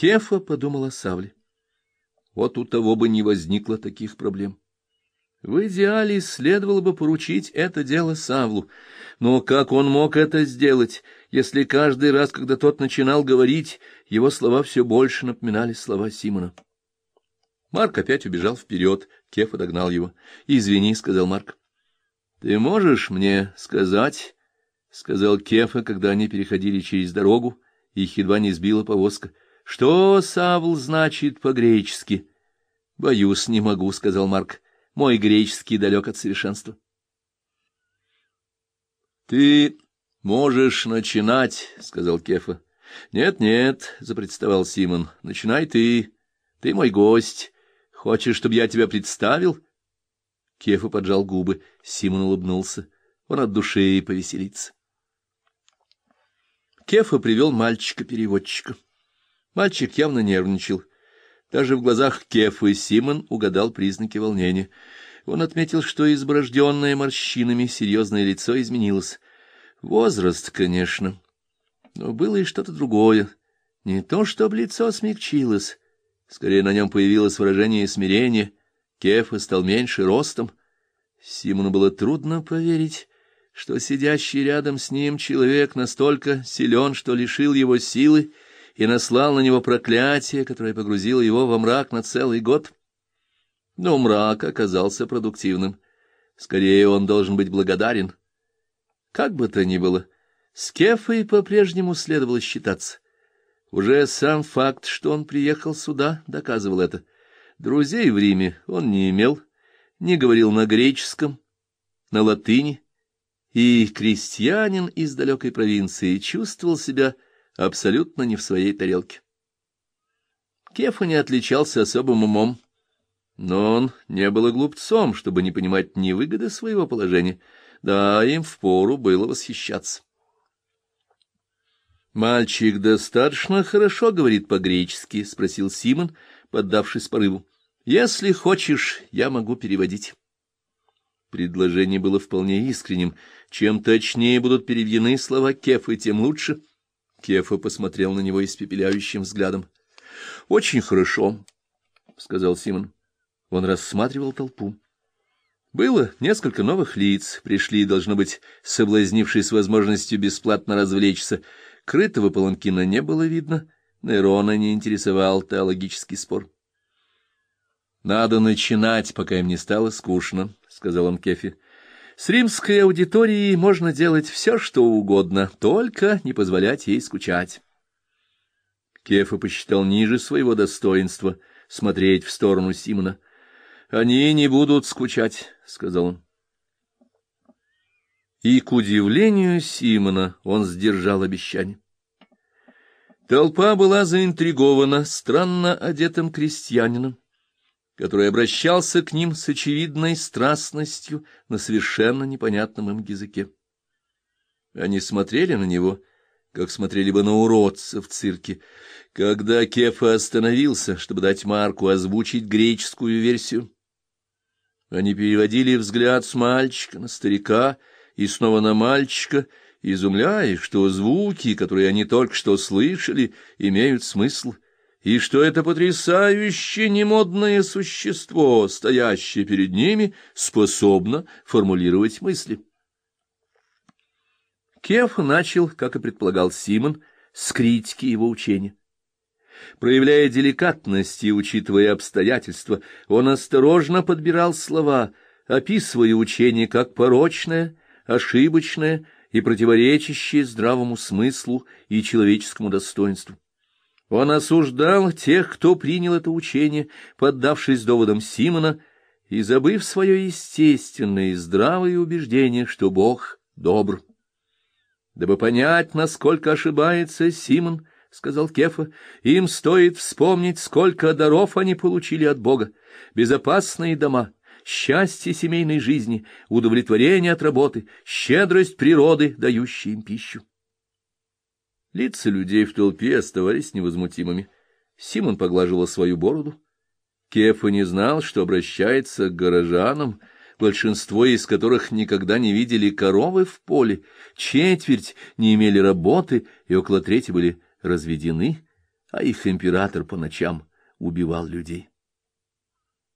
Кефа подумал о Савле. Вот у того бы не возникло таких проблем. В идеале следовало бы поручить это дело Савлу, но как он мог это сделать, если каждый раз, когда тот начинал говорить, его слова все больше напоминали слова Симона? Марк опять убежал вперед, Кефа догнал его. «Извини», — сказал Марк. «Ты можешь мне сказать...» — сказал Кефа, когда они переходили через дорогу, и их едва не сбила повозка. — Что Савл значит по-гречески? — Боюсь, не могу, — сказал Марк. — Мой греческий далек от совершенства. — Ты можешь начинать, — сказал Кефа. «Нет, — Нет-нет, — запредставал Симон, — начинай ты. Ты мой гость. Хочешь, чтобы я тебя представил? Кефа поджал губы. Симон улыбнулся. Он от души повеселится. Кефа привел мальчика-переводчика. Мальчик явно нервничал. Даже в глазах Кефы Симон угадал признаки волнения. Он отметил, что изброжденное морщинами серьезное лицо изменилось. Возраст, конечно, но было и что-то другое. Не то, чтобы лицо смягчилось, скорее на нем появилось выражение смирения. Кефа стал меньше ростом. Симону было трудно поверить, что сидящий рядом с ним человек настолько силен, что лишил его силы и наслал на него проклятие, которое погрузило его во мрак на целый год. Но мрак оказался продуктивным. Скорее, он должен быть благодарен. Как бы то ни было, с Кефой по-прежнему следовало считаться. Уже сам факт, что он приехал сюда, доказывал это. Друзей в Риме он не имел, не говорил на греческом, на латыни, и крестьянин из далекой провинции чувствовал себя абсолютно не в своей тарелке. Кефа не отличался особым умом, но он не был глупцом, чтобы не понимать невыгоды своего положения. Да, им впору было восхищаться. «Мальчик достаточно хорошо говорит по-гречески?» — спросил Симон, поддавшись порыву. «Если хочешь, я могу переводить». Предложение было вполне искренним. Чем точнее будут переведены слова Кефы, тем лучше. Кефа посмотрел на него испепеляющим взглядом. — Очень хорошо, — сказал Симон. Он рассматривал толпу. Было несколько новых лиц, пришли, должно быть, соблазнившись возможностью бесплатно развлечься. Крытого паланкина не было видно, Нейрона не интересовал теологический спор. Надо начинать, пока им не стало скучно, — сказал он Кефи. С римской аудиторией можно делать все, что угодно, только не позволять ей скучать. Кефа посчитал ниже своего достоинства смотреть в сторону Симона. «Они не будут скучать», — сказал он. И, к удивлению Симона, он сдержал обещание. Толпа была заинтригована странно одетым крестьянином который обращался к ним с очевидной страстностью на совершенно непонятном им языке. Они смотрели на него, как смотрели бы на уродца в цирке. Когда Кефа остановился, чтобы дать Марку озвучить греческую версию, они переводили взгляд с мальчика на старика и снова на мальчика, изумляясь, что звуки, которые они только что слышали, имеют смысл — и что это потрясающе немодное существо, стоящее перед ними, способно формулировать мысли. Кеф начал, как и предполагал Симон, с критики его учения. Проявляя деликатность и учитывая обстоятельства, он осторожно подбирал слова, описывая учение как порочное, ошибочное и противоречащее здравому смыслу и человеческому достоинству. Он осуждал тех, кто принял это учение, поддавшись доводам Симона и забыв свое естественное и здравое убеждение, что Бог добр. Дабы понять, насколько ошибается Симон, — сказал Кефа, — им стоит вспомнить, сколько даров они получили от Бога, безопасные дома, счастье семейной жизни, удовлетворение от работы, щедрость природы, дающая им пищу. Лица людей в толпе оставались невозмутимыми. Симон поглаживал свою бороду. Кефа не знал, что обращается к горожанам, большинство из которых никогда не видели коровы в поле, четверть не имели работы и около трети были разведены. а их император по ночам убивал людей.